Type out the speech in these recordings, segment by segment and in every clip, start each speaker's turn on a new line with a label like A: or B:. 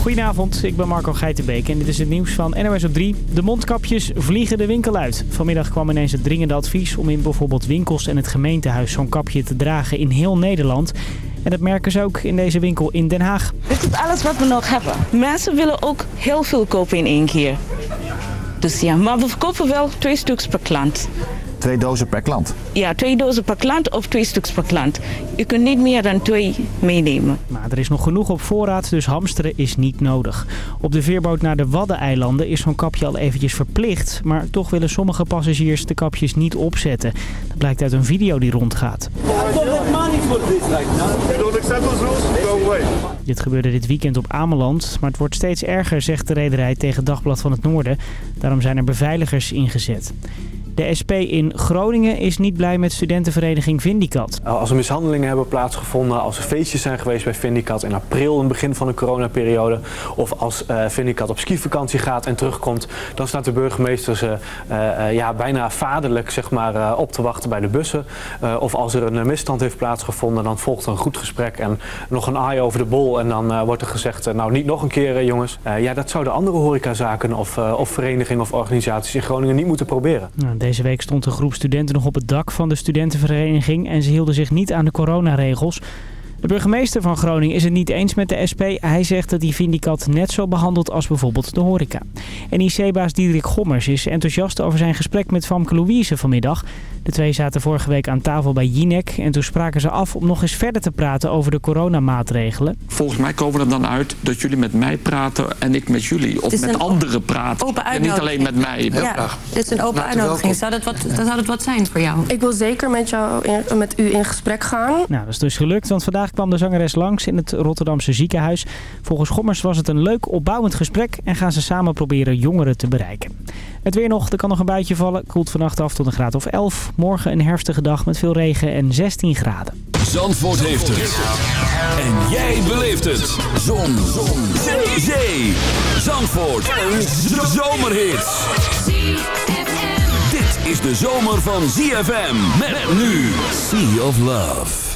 A: Goedenavond, ik ben Marco Geitenbeek en dit is het nieuws van NOS op 3. De mondkapjes vliegen de winkel uit. Vanmiddag kwam ineens het dringende advies om in bijvoorbeeld winkels en het gemeentehuis zo'n kapje te dragen in heel Nederland. En dat merken ze ook in deze winkel in Den Haag.
B: Dit is alles wat we nog hebben. Mensen willen ook heel veel kopen in één keer. Dus ja, maar we verkopen wel twee stuks per klant.
C: Twee dozen per klant.
B: Ja, twee dozen per klant of twee stuks per klant. Je kunt niet meer dan twee meenemen.
A: Maar er is nog genoeg op voorraad, dus hamsteren is niet nodig. Op de veerboot naar de Waddeneilanden is zo'n kapje al eventjes verplicht. Maar toch willen sommige passagiers de kapjes niet opzetten. Dat blijkt uit een video die rondgaat. Dit gebeurde dit weekend op Ameland, maar het wordt steeds erger, zegt de rederij tegen Dagblad van het Noorden. Daarom zijn er beveiligers ingezet. De SP in Groningen is niet blij met studentenvereniging Vindicat.
D: Als er mishandelingen hebben plaatsgevonden, als er feestjes zijn geweest bij Vindicat in april, in het begin van de coronaperiode, of als uh, Vindicat op skivakantie gaat en terugkomt, dan staat de burgemeester ze uh, ja, bijna vaderlijk zeg maar, uh, op te wachten bij de bussen. of als er een misstand heeft plaatsgevonden, dan volgt een goed gesprek en nog een aai over de bol en dan wordt er gezegd, nou niet nog een keer jongens. ja, dat zouden andere horecazaken of, of verenigingen of organisaties in Groningen niet moeten proberen.
A: Nou, deze week stond een groep studenten nog op het dak van de studentenvereniging en ze hielden zich niet aan de coronaregels. De burgemeester van Groningen is het niet eens met de SP. Hij zegt dat die Vindicat net zo behandelt als bijvoorbeeld de horeca. En IC-baas Diederik Gommers is enthousiast over zijn gesprek met Famke Louise vanmiddag. De twee zaten vorige week aan tafel bij Jinek en toen spraken ze af om nog eens verder te praten over de coronamaatregelen.
E: Volgens mij komen we er dan uit dat jullie met mij praten en ik met jullie. Of met anderen praten en niet alleen met mij.
F: Ja, dit is een open uitnodiging. Zou dat, wat, zou dat wat zijn voor jou?
G: Ik wil zeker met, jou in, met u in gesprek gaan.
A: Nou, dat is dus gelukt, want vandaag kwam de zangeres langs in het Rotterdamse ziekenhuis. Volgens Gommers was het een leuk opbouwend gesprek en gaan ze samen proberen jongeren te bereiken. Het weer nog, er kan nog een buitje vallen. Koelt vannacht af tot een graad of 11. Morgen een herfstige dag met veel regen en 16 graden.
H: Zandvoort heeft het. En jij beleeft het. Zon. Zon. Zee. Zee. Zandvoort. Een zomerhit. Dit is de zomer van ZFM. Met nu Sea of Love.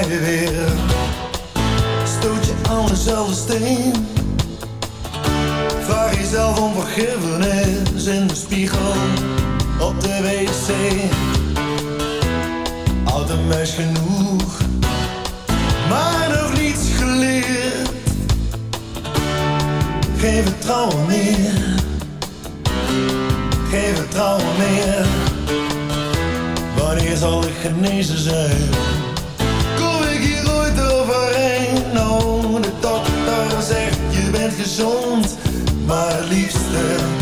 I: Je weer. Stoot je aan dezelfde steen. Vraag jezelf om vergiffenis in de spiegel op de wc. Oud en meis genoeg, maar nog niets geleerd. Geen vertrouwen meer, geen vertrouwen meer. Wanneer zal ik genezen zijn? Maar liefste,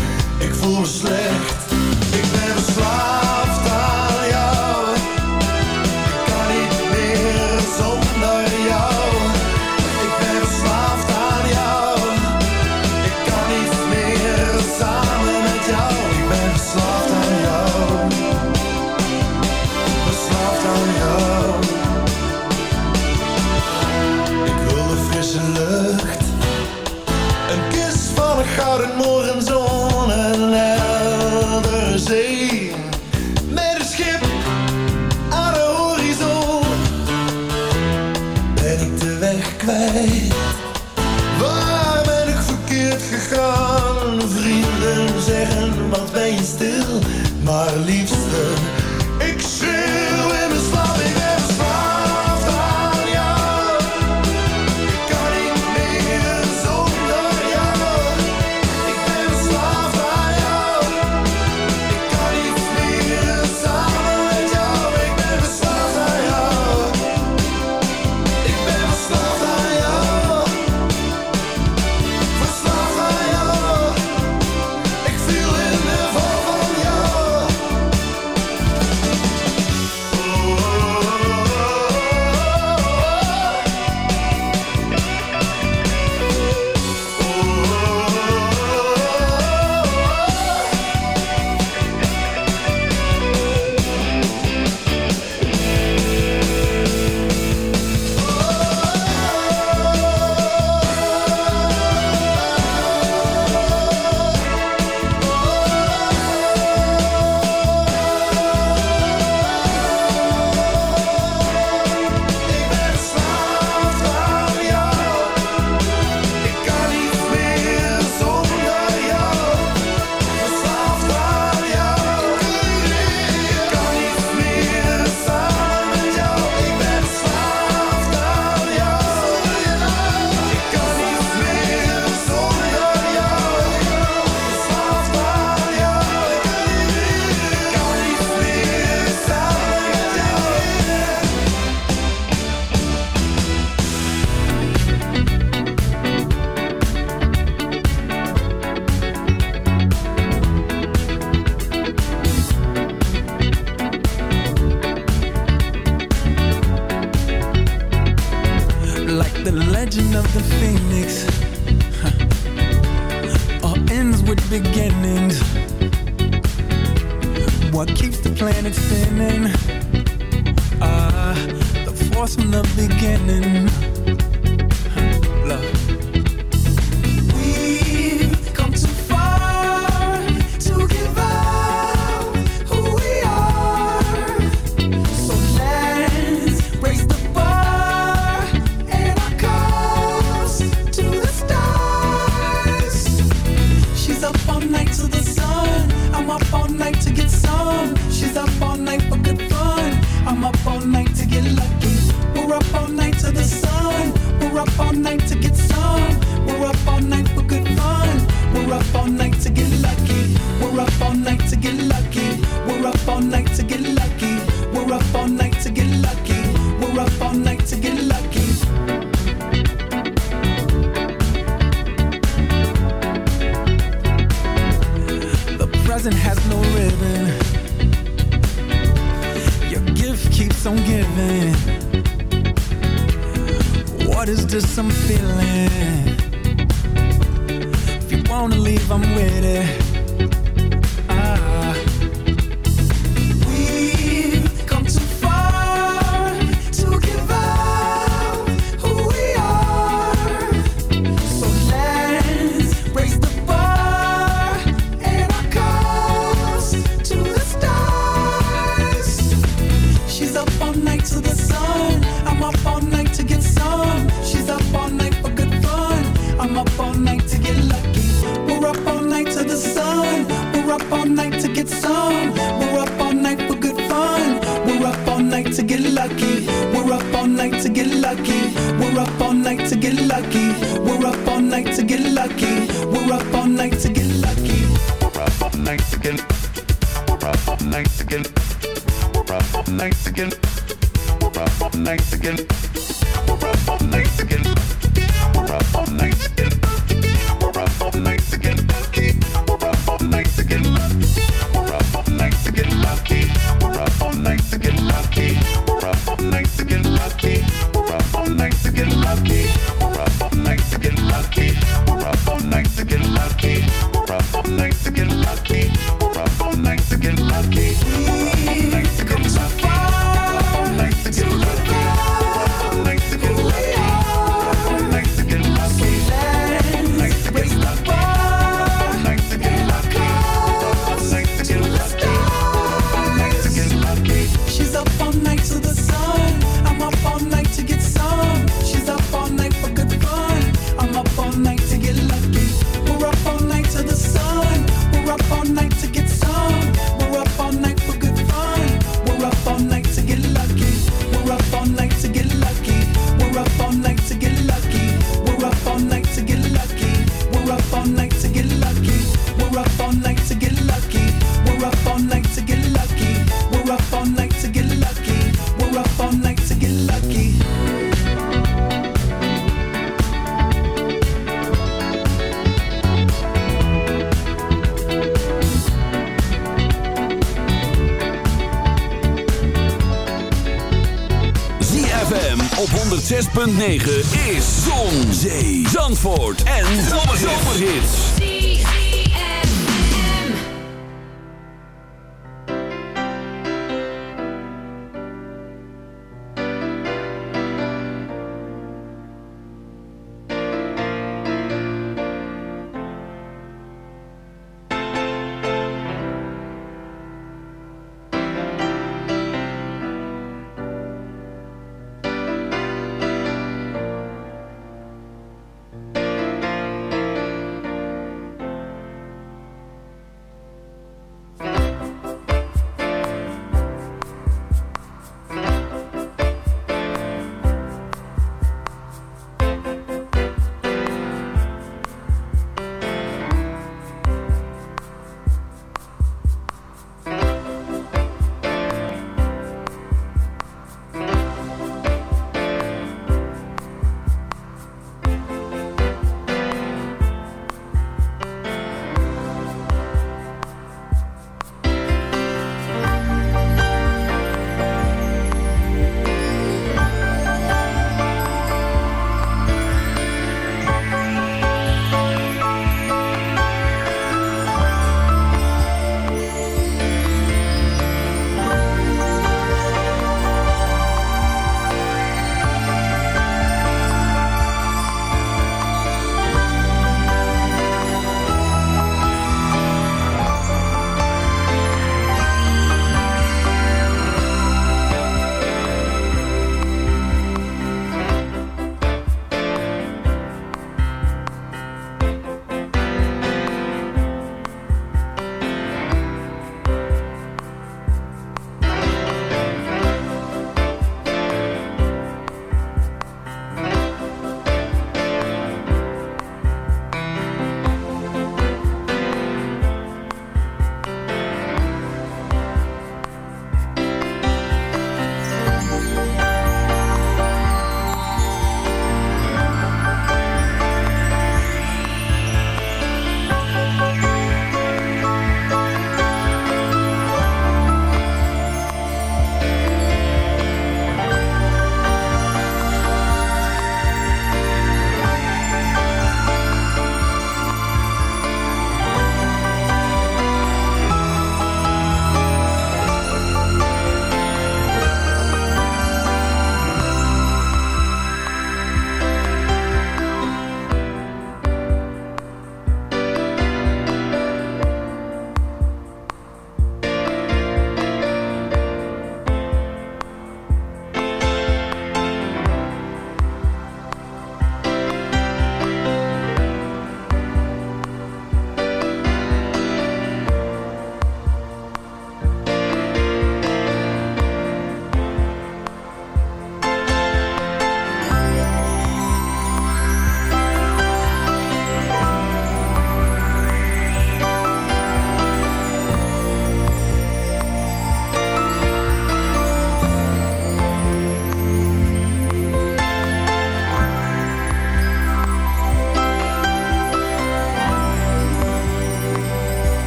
J: 9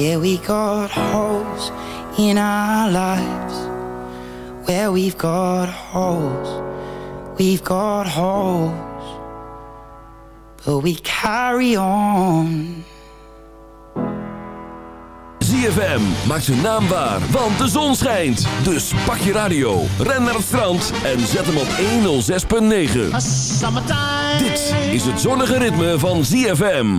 J: Yeah, we got holes in our lives. Where we've got holes, we've got holes. But we carry on.
K: ZFM maakt zijn naam waar, want de zon schijnt. Dus pak je radio, ren naar het strand en zet hem op 106.9. Dit is het zonnige ritme van ZFM.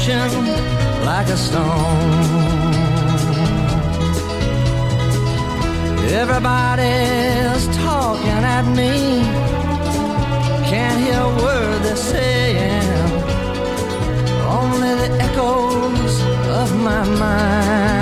K: ocean like a stone. Everybody's talking at me, can't hear a word they're saying, only the echoes of my mind.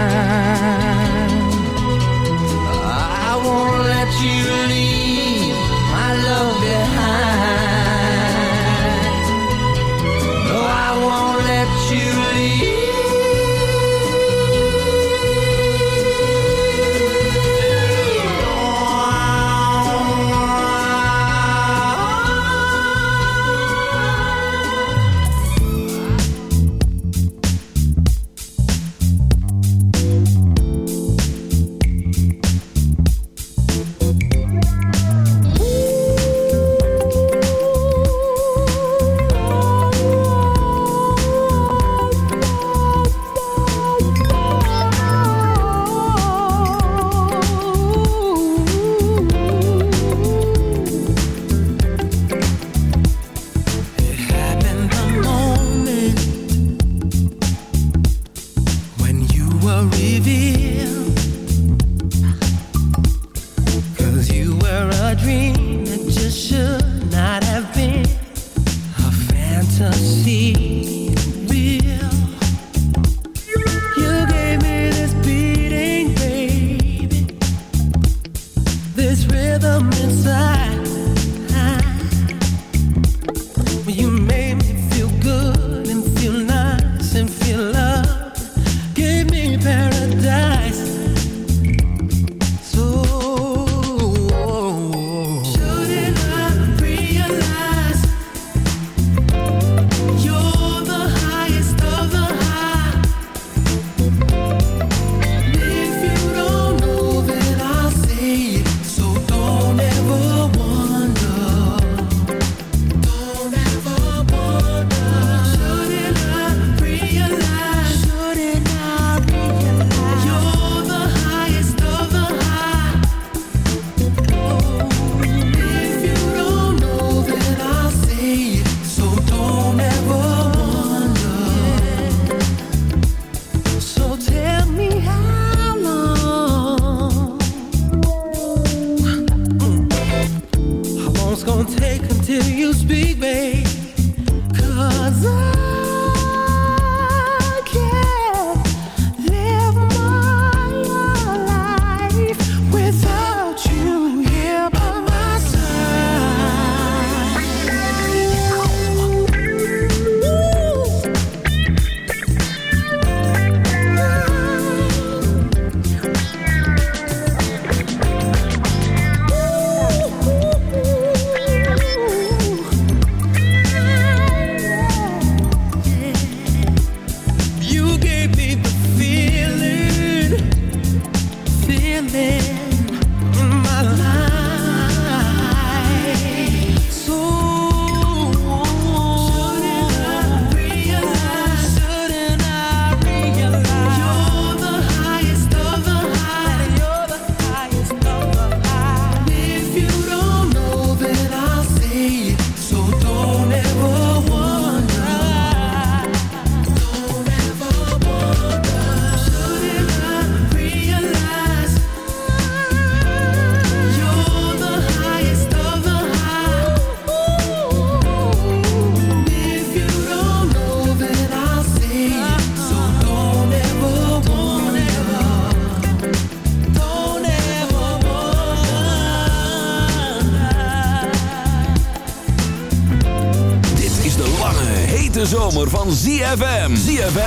K: Cause I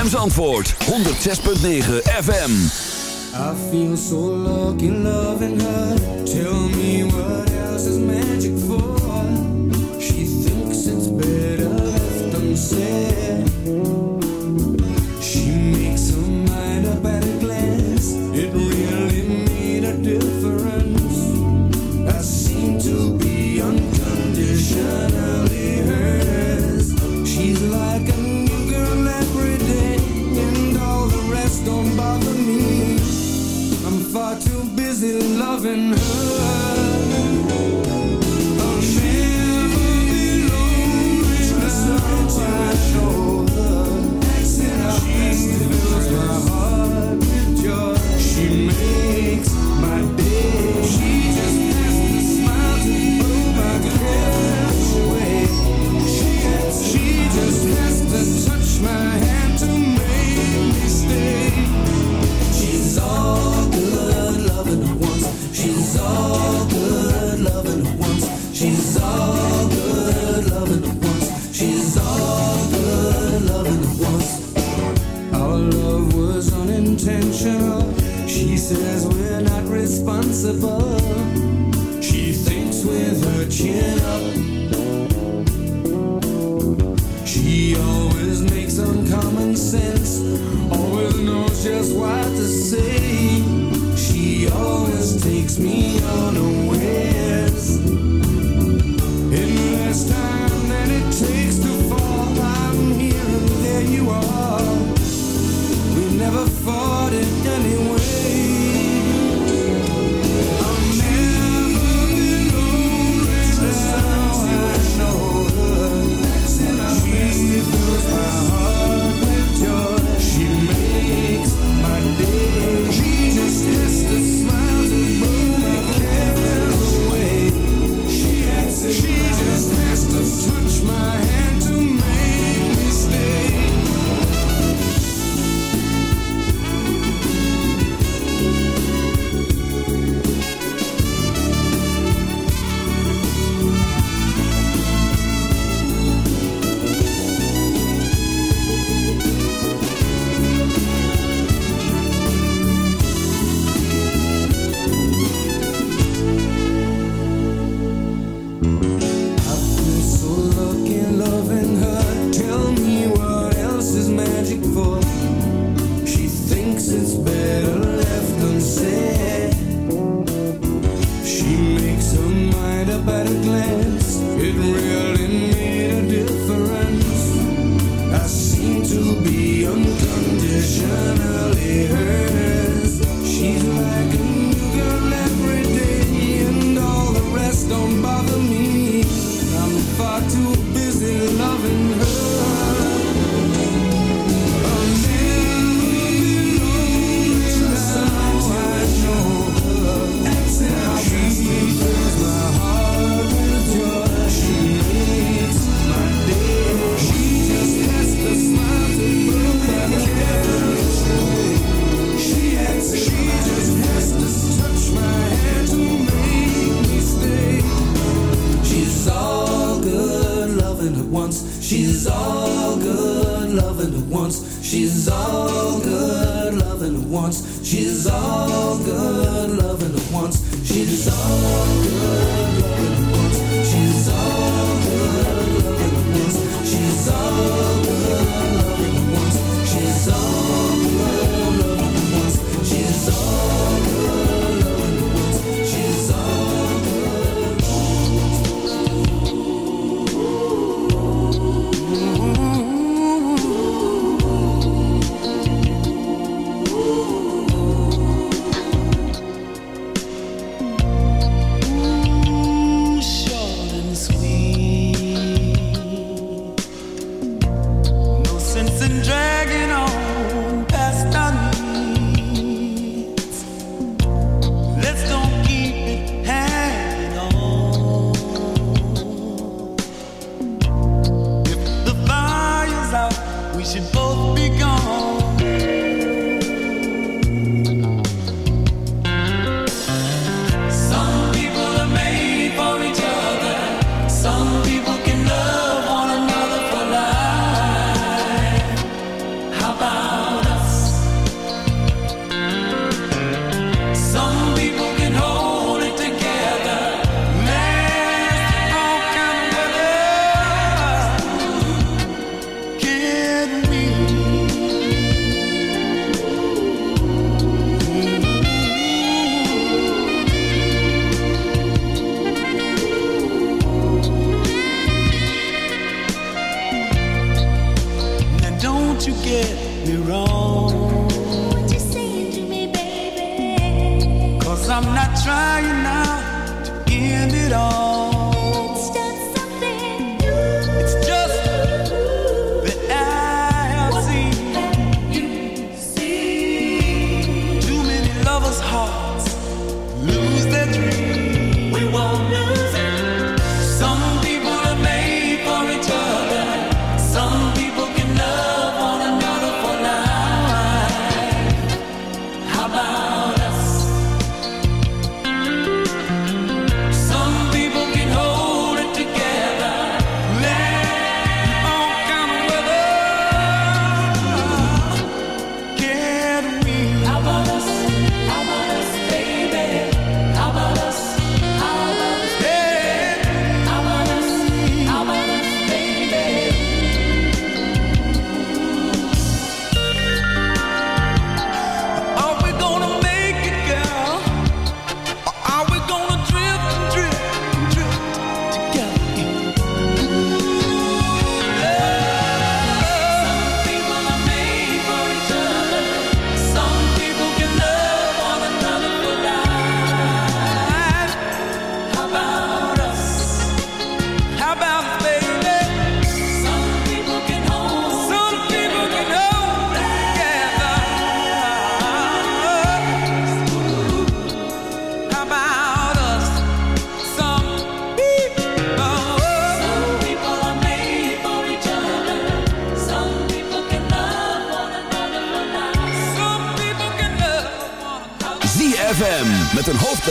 H: ZFM Zandvoort 106.9 FM
L: I feel so lucky loving her Tell me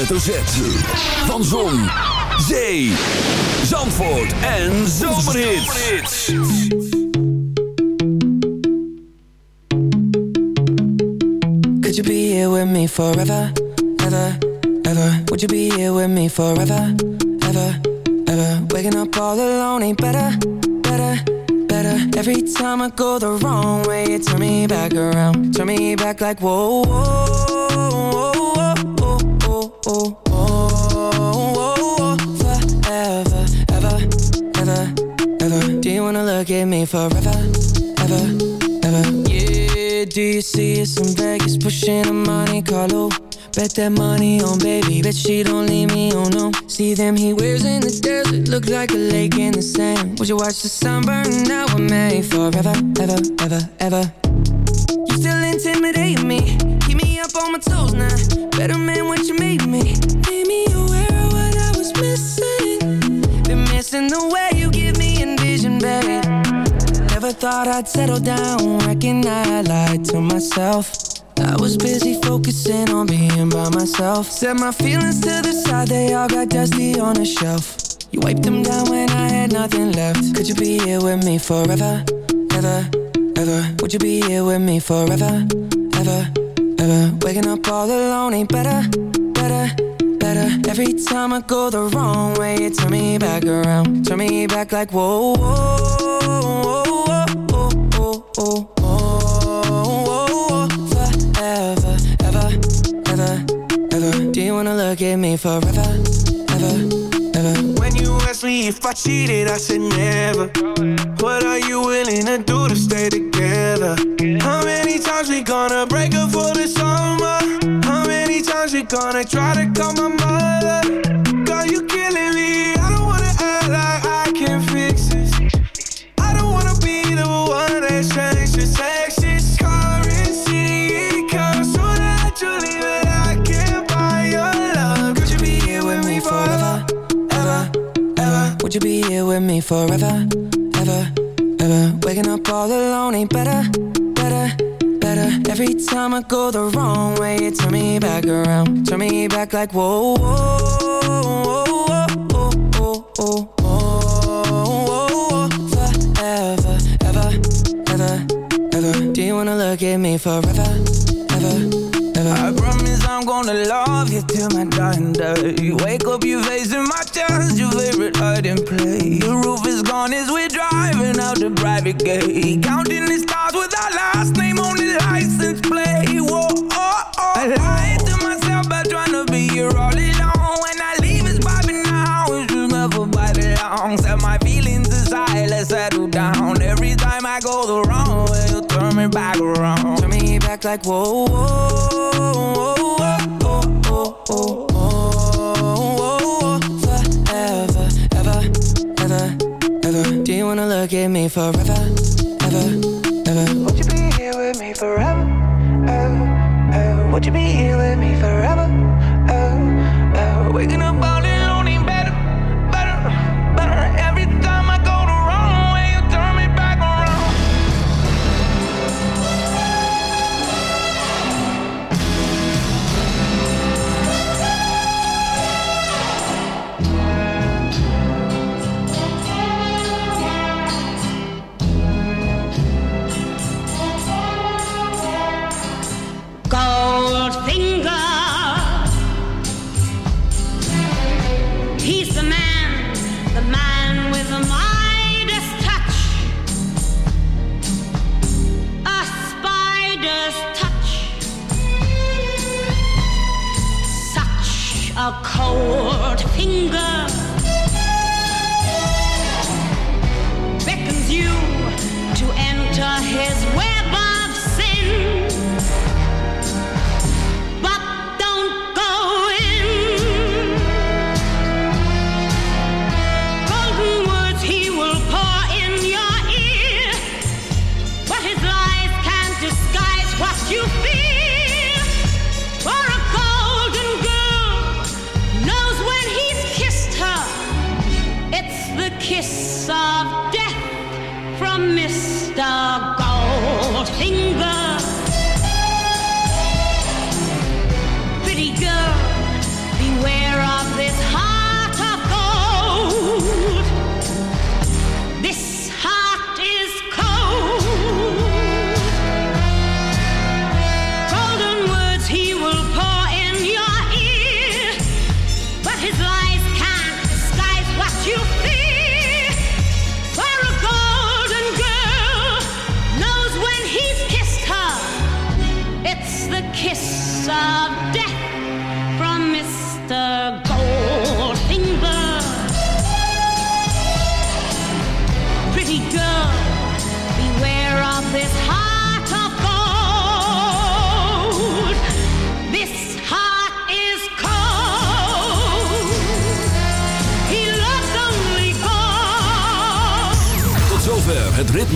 M: hoofdletter Z. Van Zon, Zee, Zandvoort en Zomerhits.
K: Could you be here with me forever, ever, ever? Would you be here with me forever, ever, ever? Waking up all alone ain't better, better, better. Every time I go the wrong way, you turn me back around, turn me back like whoa, whoa, forever, ever, ever? Yeah, do you see us in Vegas pushing a Monte Carlo? Bet that money on baby, bet she don't leave me, oh no. See them he wears in the desert, look like a lake in the sand. Would you watch the sun burn now we're made forever, ever, ever, ever thought I'd settle down, reckon I lied to myself. I was busy focusing on being by myself. Set my feelings to the side, they all got dusty on a shelf. You wiped them down when I had nothing left. Could you be here with me forever, ever, ever? Would you be here with me forever, ever, ever? Waking up all alone ain't better, better, better. Every time I go the wrong way, turn me back around, turn me back like whoa, whoa, At me forever, ever, ever?
N: When you ask me if I cheated, I said never. What are you willing to do to stay together? How many times we gonna break up for the summer? How many times we gonna try to call my mother? Girl, you killing forever,
K: ever, ever. Waking up all alone ain't better, better, better. Every time I go the wrong way, you turn me back around. Turn me back like, whoa, whoa, whoa, whoa, whoa, whoa, whoa. Forever, ever, ever, ever. Do you wanna look at me forever?
N: gonna love you till my dying day. You wake up, you're facing my chest, your favorite hiding place. The roof is gone as we're driving out the private gate. Counting the stars with our last name on the license plate. Whoa, oh, oh. I lied to myself by trying to be here all alone. When I leave, it's vibing now, it's just never by the long. Set my feelings aside, let's settle down. Every time I go the wrong way, you
J: turn me back around. Turn me back like, whoa, whoa oh, oh, oh, forever, ever, ever, ever. Do you wanna look at me forever, ever, ever? Would you be here with me forever, ever, ever? Would you be here with me forever?
H: outfinger